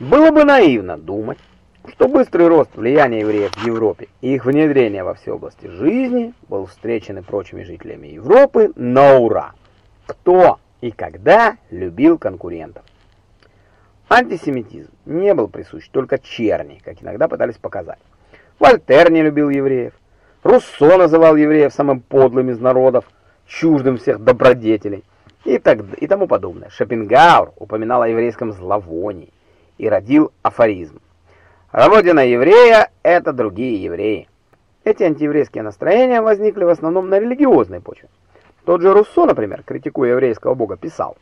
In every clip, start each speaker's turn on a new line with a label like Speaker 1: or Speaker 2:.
Speaker 1: Было бы наивно думать, что быстрый рост влияния евреев в Европе и их внедрение во все области жизни был встречен прочими жителями Европы на ура. Кто и когда любил конкурентов? Антисемитизм не был присущ только черни, как иногда пытались показать. Вольтер не любил евреев. Руссо называл евреев самым подлым из народов, чуждым всех добродетелей и, так, и тому подобное. Шопенгауэр упоминал о еврейском зловонии и родил афоризм. Родина еврея – это другие евреи. Эти антиеврейские настроения возникли в основном на религиозной почве. Тот же Руссо, например, критикуя еврейского бога, писал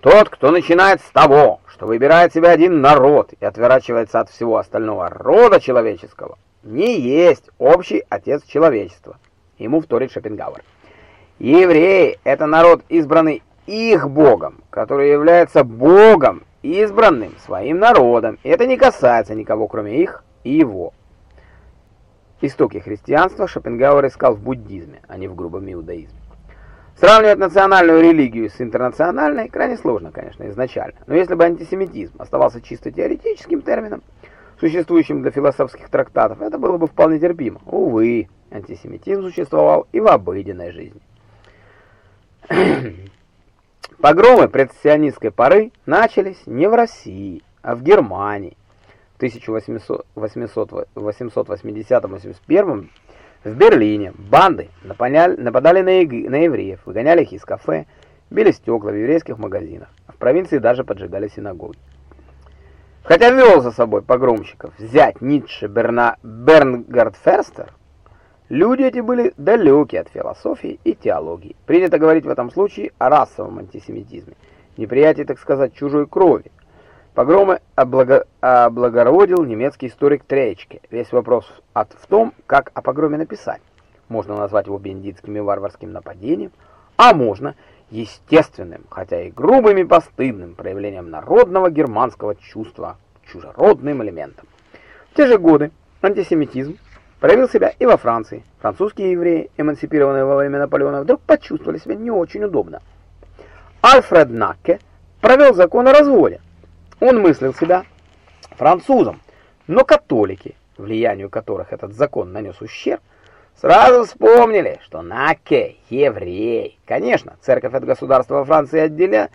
Speaker 1: «Тот, кто начинает с того, что выбирает себе один народ и отворачивается от всего остального рода человеческого, не есть общий отец человечества». Ему вторит Шопенгауэр. Евреи – это народ, избранный их богом, который является богом, избранным своим народом. Это не касается никого, кроме их и его. Истоки христианства Шопенгауэр искал в буддизме, а не в грубом иудаизме. Сравнивать национальную религию с интернациональной крайне сложно, конечно, изначально. Но если бы антисемитизм оставался чисто теоретическим термином, существующим для философских трактатов, это было бы вполне терпимо. Увы, антисемитизм существовал и в обыденной жизни. Погромы предсионистской поры начались не в России, а в Германии. В 1880-81 в Берлине банды нападали, на, евреев, выгоняли их из кафе, били стекла в еврейских магазинах, а в провинции даже поджигали синагоги. Хотя вел за собой погромщиков взять Ницше Берна, Бернгард Ферстер, люди эти были далеки от философии и теологии. Принято говорить в этом случае о расовом антисемитизме, неприятии, так сказать, чужой крови, Погромы облаго... облагородил немецкий историк Тречке. Весь вопрос в том, как о погроме написать. Можно назвать его бандитским и варварским нападением, а можно естественным, хотя и грубым и постыдным проявлением народного германского чувства чужеродным элементом. В те же годы антисемитизм проявил себя и во Франции. Французские евреи, эмансипированные во время Наполеона, вдруг почувствовали себя не очень удобно. Альфред Накке провел закон о разводе, он мыслил себя французом, но католики, влиянию которых этот закон нанес ущерб, сразу вспомнили, что Наке еврей. Конечно, церковь от государства во Франции отделя...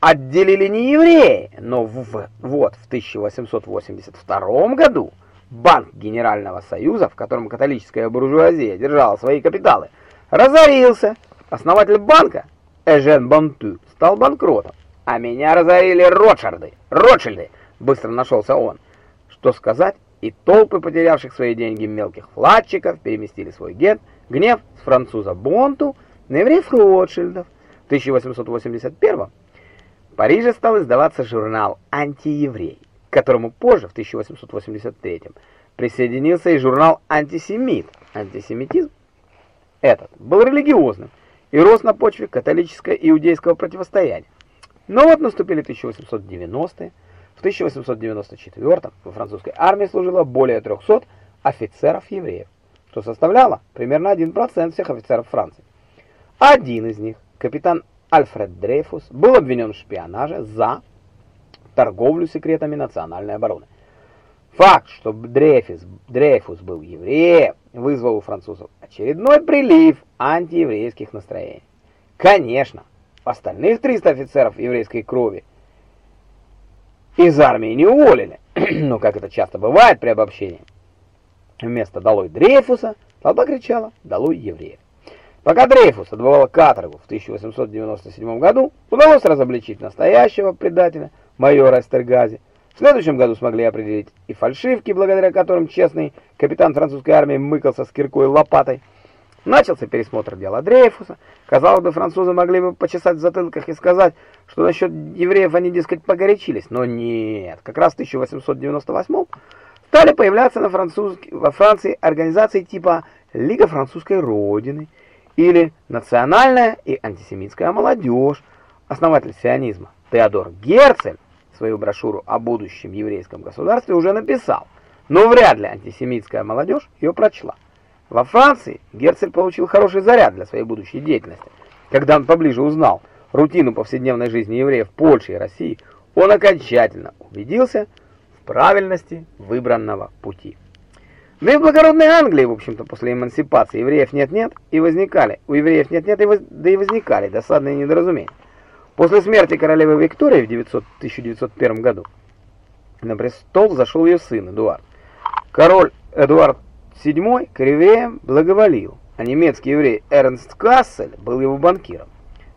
Speaker 1: отделили не евреи, но в... вот в 1882 году Банк Генерального Союза, в котором католическая буржуазия держала свои капиталы, разорился. Основатель банка, Эжен Банту, стал банкротом. А меня разорили Ротшарды. Ротшильды, быстро нашелся он. Что сказать? И толпы потерявших свои деньги мелких вкладчиков переместили свой гет, гнев с француза Бонту на евреев Ротшильдов. В 1881 в Париже стал издаваться журнал «Антиеврей», к которому позже, в 1883 присоединился и журнал «Антисемит». Антисемитизм этот был религиозным и рос на почве католическо-иудейского противостояния. Но вот наступили 1890-е. В 1894 во французской армии служило более 300 офицеров-евреев, что составляло примерно 1% всех офицеров Франции. Один из них, капитан Альфред Дрейфус, был обвинен в шпионаже за торговлю секретами национальной обороны. Факт, что Дрейфус, Дрейфус был евреем, вызвал у французов очередной прилив антиеврейских настроений. Конечно, Остальных 300 офицеров еврейской крови из армии не уволили. Но, как это часто бывает при обобщении, вместо «долой Дрейфуса» толпа кричала «долой евреев». Пока Дрейфус отбывал каторгу в 1897 году, удалось разоблачить настоящего предателя, майора Эстергази. В следующем году смогли определить и фальшивки, благодаря которым честный капитан французской армии мыкался с киркой лопатой. Начался пересмотр дела Дрейфуса. Казалось бы, французы могли бы почесать в затылках и сказать, что насчет евреев они, дескать, погорячились. Но нет, как раз в 1898 стали появляться на француз... во Франции организации типа Лига французской Родины или Национальная и антисемитская молодежь. Основатель сионизма Теодор Герцель свою брошюру о будущем еврейском государстве уже написал, но вряд ли антисемитская молодежь ее прочла. Во Франции Герцель получил хороший заряд для своей будущей деятельности. Когда он поближе узнал рутину повседневной жизни евреев в Польше и России, он окончательно убедился в правильности выбранного пути. Да и в благородной Англии, в общем-то, после эмансипации евреев нет-нет и возникали, у евреев нет-нет, воз, да и возникали досадные недоразумения. После смерти королевы Виктории в 900, 1901 году на престол зашел ее сын Эдуард. Король Эдуард VII к благоволил, а немецкий еврей Эрнст Кассель был его банкиром.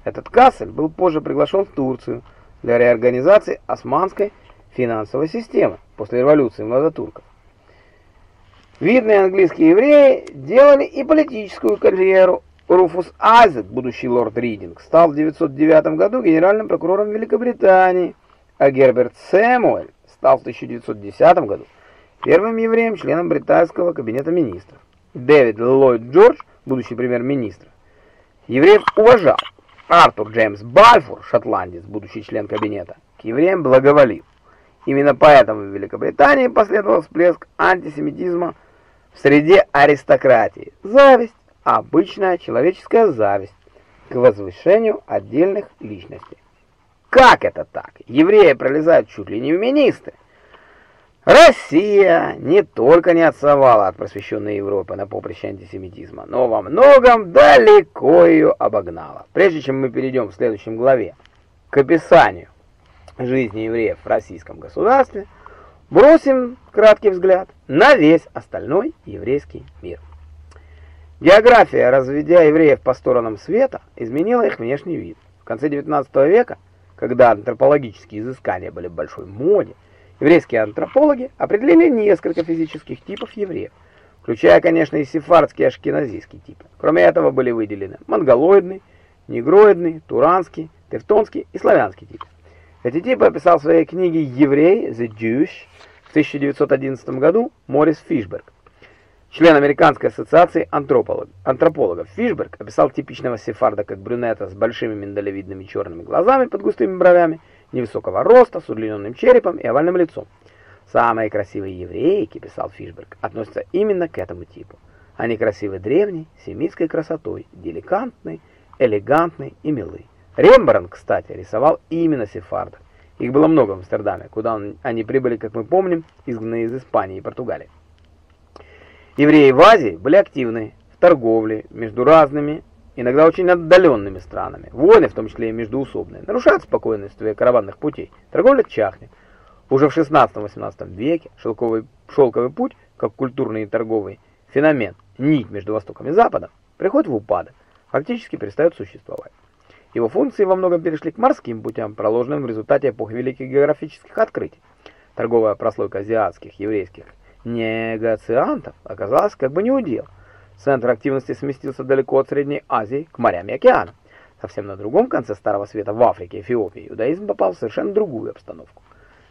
Speaker 1: Этот Кассель был позже приглашен в Турцию для реорганизации османской финансовой системы после революции младотурков. Видные английские евреи делали и политическую карьеру. Руфус Айзек, будущий лорд Ридинг, стал в 1909 году генеральным прокурором Великобритании, а Герберт Сэмуэль стал в 1910 году первым евреем членом британского кабинета министров. Дэвид Ллойд Джордж, будущий премьер-министр, евреев уважал. Артур Джеймс Бальфур, шотландец, будущий член кабинета, к евреям благоволил. Именно поэтому в Великобритании последовал всплеск антисемитизма в среде аристократии. Зависть, обычная человеческая зависть к возвышению отдельных личностей. Как это так? Евреи пролезают чуть ли не в министры. Россия не только не отставала от просвещенной Европы на поприще антисемитизма, но во многом далеко ее обогнала. Прежде чем мы перейдем в следующем главе к описанию жизни евреев в российском государстве, бросим краткий взгляд на весь остальной еврейский мир. География, разведя евреев по сторонам света, изменила их внешний вид. В конце XIX века, когда антропологические изыскания были в большой моде, Еврейские антропологи определили несколько физических типов евреев, включая, конечно, и сефардские ашкеназийские типы. Кроме этого были выделены монголоидный, негроидный, туранский, тевтонский и славянский типы. Эти типы описал в своей книге «Еврей» The Jewish в 1911 году Морис Фишберг. Член Американской ассоциации антропологов. антропологов Фишберг описал типичного сефарда как брюнета с большими миндалевидными черными глазами под густыми бровями невысокого роста, с удлиненным черепом и овальным лицом. Самые красивые еврейки, писал Фишберг, относятся именно к этому типу. Они красивы древней, семитской красотой, деликатной, элегантной и милой. Рембрандт, кстати, рисовал именно сефардов. Их было много в Амстердаме, куда он, они прибыли, как мы помним, изгнанные из Испании и Португалии. Евреи в Азии были активны в торговле между разными иногда очень отдаленными странами. Войны, в том числе и междуусобные, нарушают спокойствие караванных путей. Торговля чахнет. Уже в 16-18 веке шелковый, шелковый путь, как культурный и торговый феномен, нить между Востоком и Западом, приходит в упадок, фактически перестает существовать. Его функции во многом перешли к морским путям, проложенным в результате эпохи великих географических открытий. Торговая прослойка азиатских, еврейских негациантов оказалась как бы не удел. Центр активности сместился далеко от Средней Азии к морям и океанам. Совсем на другом конце Старого Света, в Африке, Эфиопии, иудаизм попал в совершенно другую обстановку.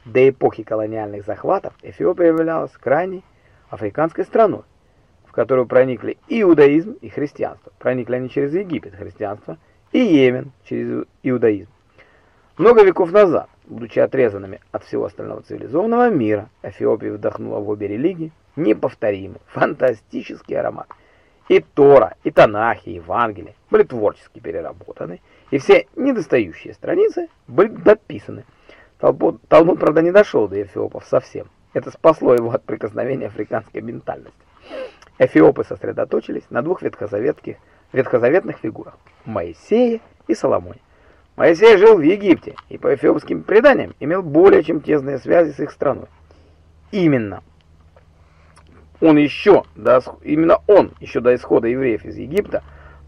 Speaker 1: До эпохи колониальных захватов Эфиопия являлась крайней африканской страной, в которую проникли и иудаизм, и христианство. Проникли они через Египет, христианство, и Йемен через иудаизм. Много веков назад, будучи отрезанными от всего остального цивилизованного мира, Эфиопия вдохнула в обе религии неповторимый, фантастический аромат – и Тора, и Танахи, и Евангелие были творчески переработаны, и все недостающие страницы были дописаны. Талмуд, Талмуд, правда, не дошел до эфиопов совсем. Это спасло его от прикосновения африканской ментальности. Эфиопы сосредоточились на двух ветхозаветных, ветхозаветных фигурах – Моисее и Соломоне. Моисей жил в Египте и по эфиопским преданиям имел более чем тесные связи с их страной. Именно он еще, до, именно он, еще до исхода евреев из Египта,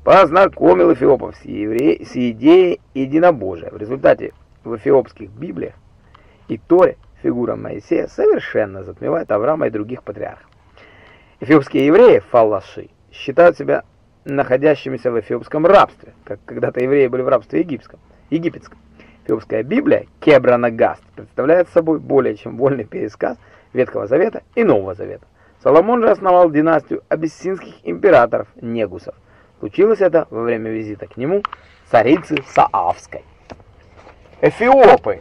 Speaker 1: познакомил эфиопов с, евре... с идеей единобожия. В результате в эфиопских Библиях и Торе фигура Моисея совершенно затмевает Авраама и других патриархов. Эфиопские евреи, фаллаши, считают себя находящимися в эфиопском рабстве, как когда-то евреи были в рабстве египетском. Египетском. Эфиопская Библия, Кебранагаст, представляет собой более чем вольный пересказ Ветхого Завета и Нового Завета. Соломон же основал династию абиссинских императоров Негусов. Случилось это во время визита к нему царицы Саавской. Эфиопы,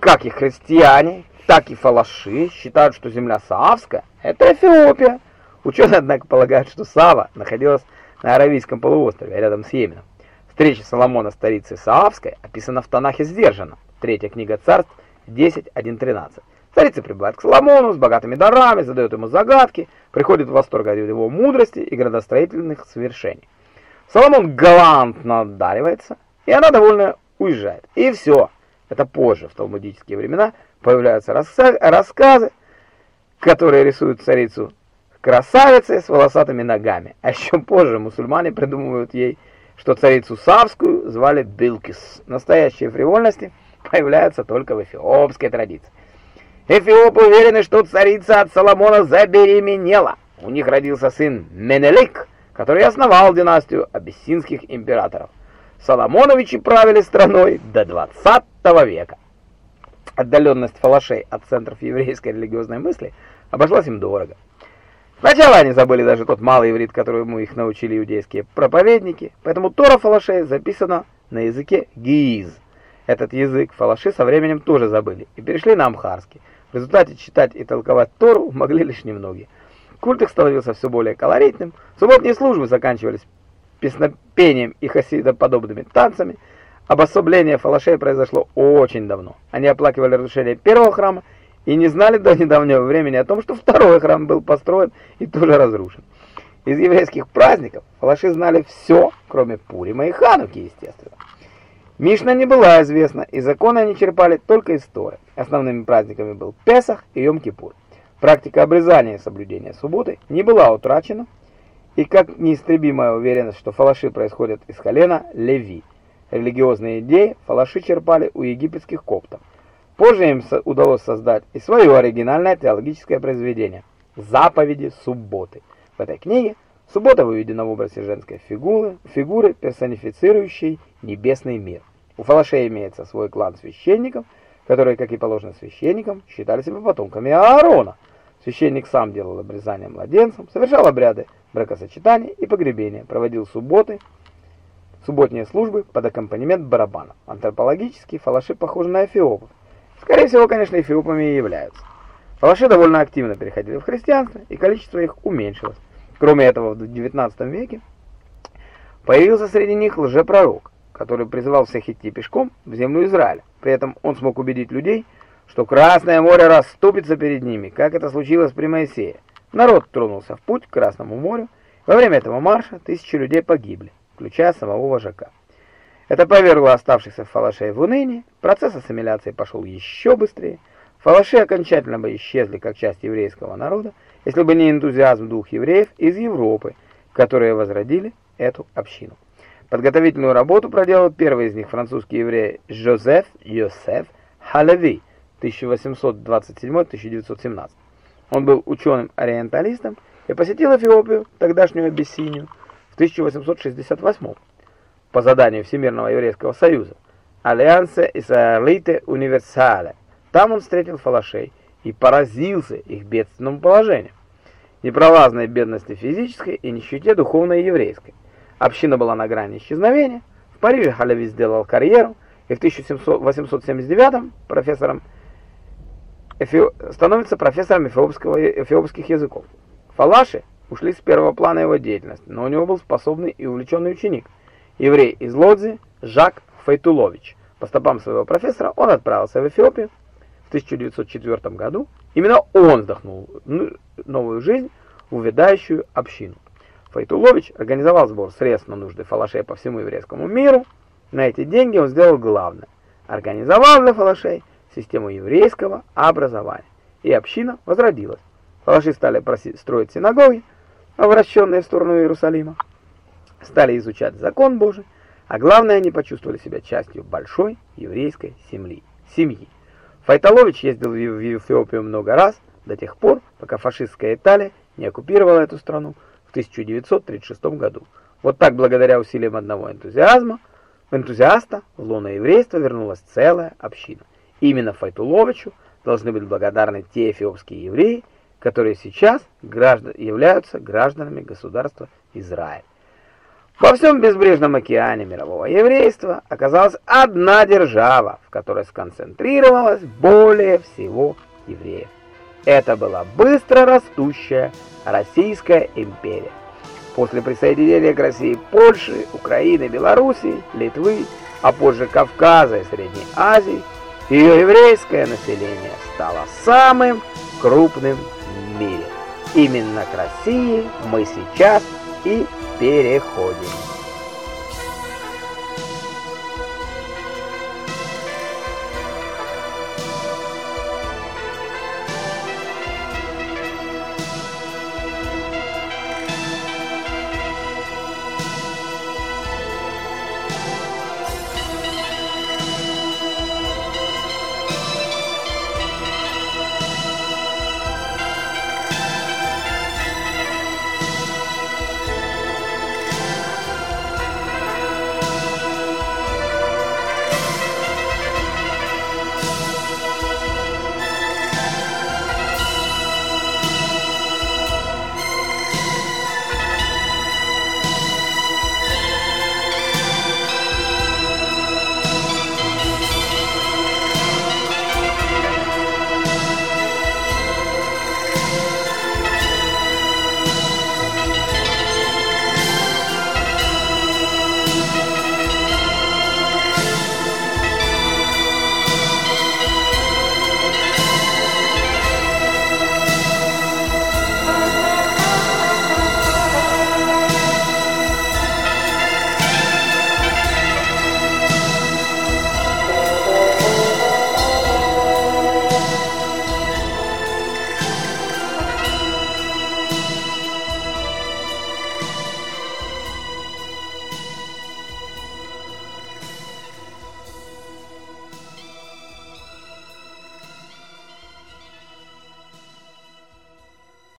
Speaker 1: как и христиане, так и фалаши, считают, что земля Саавская – это Эфиопия. Ученые, однако, полагают, что Сава находилась на Аравийском полуострове, рядом с Йеменом. Встреча Соломона с царицей Саавской описана в Танахе сдержанно. Третья книга царств, 10.1.13. Царица прибывает к Соломону с богатыми дарами, задает ему загадки, приходит в восторг от его мудрости и градостроительных совершений. Соломон галантно отдаривается, и она довольно уезжает. И все. Это позже, в талмудические времена, появляются рассказы, которые рисуют царицу красавицей с волосатыми ногами. А еще позже мусульмане придумывают ей, что царицу Савскую звали Билкис. Настоящие фривольности появляются только в эфиопской традиции. Эфиопы уверены, что царица от Соломона забеременела. У них родился сын Менелик, который основал династию абиссинских императоров. Соломоновичи правили страной до 20 века. Отдаленность фалашей от центров еврейской религиозной мысли обошлась им дорого. Сначала они забыли даже тот малый иврит, которому их научили иудейские проповедники, поэтому Тора фалашей записана на языке гииз. Этот язык фалаши со временем тоже забыли и перешли на амхарский. В результате читать и толковать Тору могли лишь немногие. Культ их становился все более колоритным, субботние службы заканчивались песнопением и хасидоподобными танцами, обособление фалашей произошло очень давно. Они оплакивали разрушение первого храма и не знали до недавнего времени о том, что второй храм был построен и тоже разрушен. Из еврейских праздников фалаши знали все, кроме Пурима и Хануки, естественно. Мишна не была известна, и законы они черпали только из Торы. Основными праздниками был Песах и Йом-Кипур. Практика обрезания и соблюдения субботы не была утрачена, и как неистребимая уверенность, что фалаши происходят из колена Леви. Религиозные идеи фалаши черпали у египетских коптов. Позже им удалось создать и свое оригинальное теологическое произведение «Заповеди субботы». В этой книге суббота выведена в образе женской фигуры, фигуры, персонифицирующей небесный мир. У фалашей имеется свой клан священников, которые, как и положено священникам, считали себя потомками Аарона. Священник сам делал обрезание младенцам, совершал обряды бракосочетания и погребения, проводил субботы, субботние службы под аккомпанемент барабана. Антропологически фалаши похожи на эфиопов, Скорее всего, конечно, эфиопами и являются. Фалаши довольно активно переходили в христианство, и количество их уменьшилось. Кроме этого, в XIX веке появился среди них лжепророк, который призывал всех идти пешком в землю Израиля. При этом он смог убедить людей, что Красное море расступится перед ними, как это случилось при Моисее. Народ тронулся в путь к Красному морю. Во время этого марша тысячи людей погибли, включая самого вожака. Это повергло оставшихся фалашей в уныние, процесс ассимиляции пошел еще быстрее. Фалаши окончательно бы исчезли как часть еврейского народа, если бы не энтузиазм двух евреев из Европы, которые возродили эту общину. Подготовительную работу проделал первый из них французский еврей Жозеф Йосеф Халеви 1827-1917. Он был ученым-ориенталистом и посетил Эфиопию, тогдашнюю Абиссинию, в 1868 по заданию Всемирного еврейского союза Альянсе Исраэлите Универсале. Там он встретил фалашей и поразился их бедственному положению. Непролазной бедности физической и нищете духовной и еврейской. Община была на грани исчезновения. В Париже Халеви сделал карьеру и в 1879 профессором становится профессором эфиопского... эфиопских языков. Фалаши ушли с первого плана его деятельности, но у него был способный и увлеченный ученик – еврей из Лодзи Жак Файтулович. По стопам своего профессора он отправился в Эфиопию в 1904 году. Именно он вдохнул новую жизнь в увядающую общину. Файтулович организовал сбор средств на нужды фалашей по всему еврейскому миру. На эти деньги он сделал главное. Организовал для фалашей систему еврейского образования. И община возродилась. Фалаши стали строить синагоги, обращенные в сторону Иерусалима стали изучать закон Божий, а главное, они почувствовали себя частью большой еврейской семьи. семьи. Файталович ездил в Эфиопию много раз, до тех пор, пока фашистская Италия не оккупировала эту страну в 1936 году. Вот так, благодаря усилиям одного энтузиазма, энтузиаста, в лоно еврейства вернулась целая община. именно Файтуловичу должны быть благодарны те эфиопские евреи, которые сейчас граждан, являются гражданами государства Израиль. Во всем безбрежном океане мирового еврейства оказалась одна держава, в которой сконцентрировалось более всего евреев. Это была быстро растущая Российская империя. После присоединения к России Польши, Украины, Белоруссии, Литвы, а позже Кавказа и Средней Азии, ее еврейское население стало самым крупным в мире. Именно к России мы сейчас и переходим.